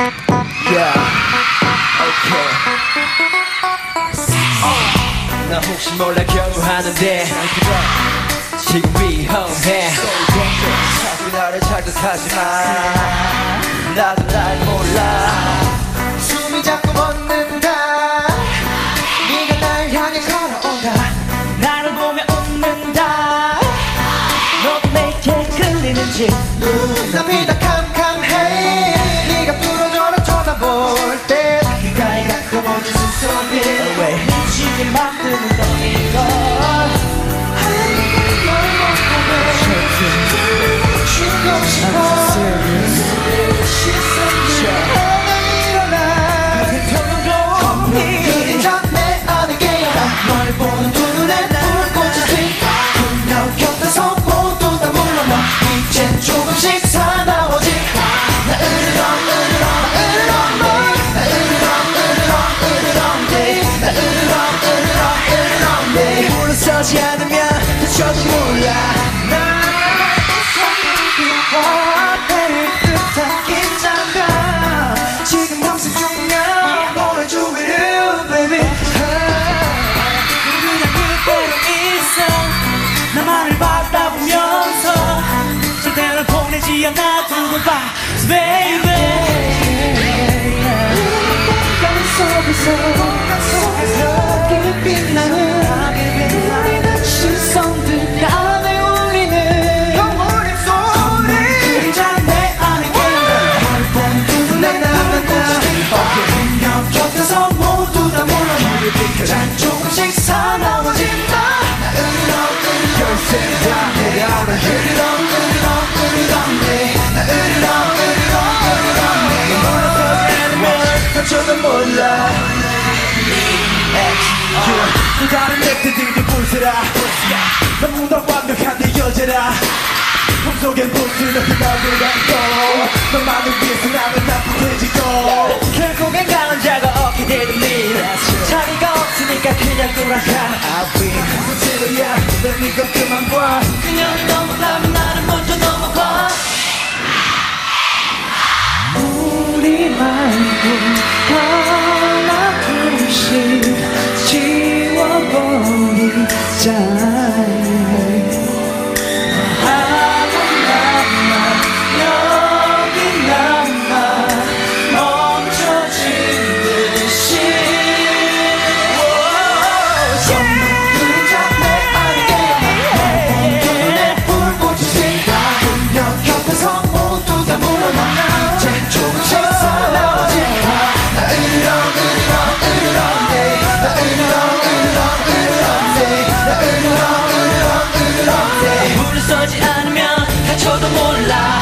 Yeah. 나 혹시 몰라 겨우 하는데 지금 위험해. 자꾸 나를 자극하지 마. 나도 날 몰라. 숨이 자꾸 멎는다. 네가 날 향해 걸어온다. 나를 보며 웃는다. 너도 내게 끌리는지 눈앞이 다 보내지 않아 두고 봐 baby 몰라. 또 다른 넥트들도 불세라. 너무나 완벽한 내 여자라. 품속엔 불수 높이 나들고 너만을 위해서 나는 나쁘해지고. 결국엔 강한 자가 없게 되는 일 자리가 없으니까 그냥 돌아가 I'll be 문제로야 넌 이거 그만 봐. 그냥 넘어가면 나를 먼저 넘어가. 우리 말고 time. 불을 쏘지 않으면 다쳐도 몰라.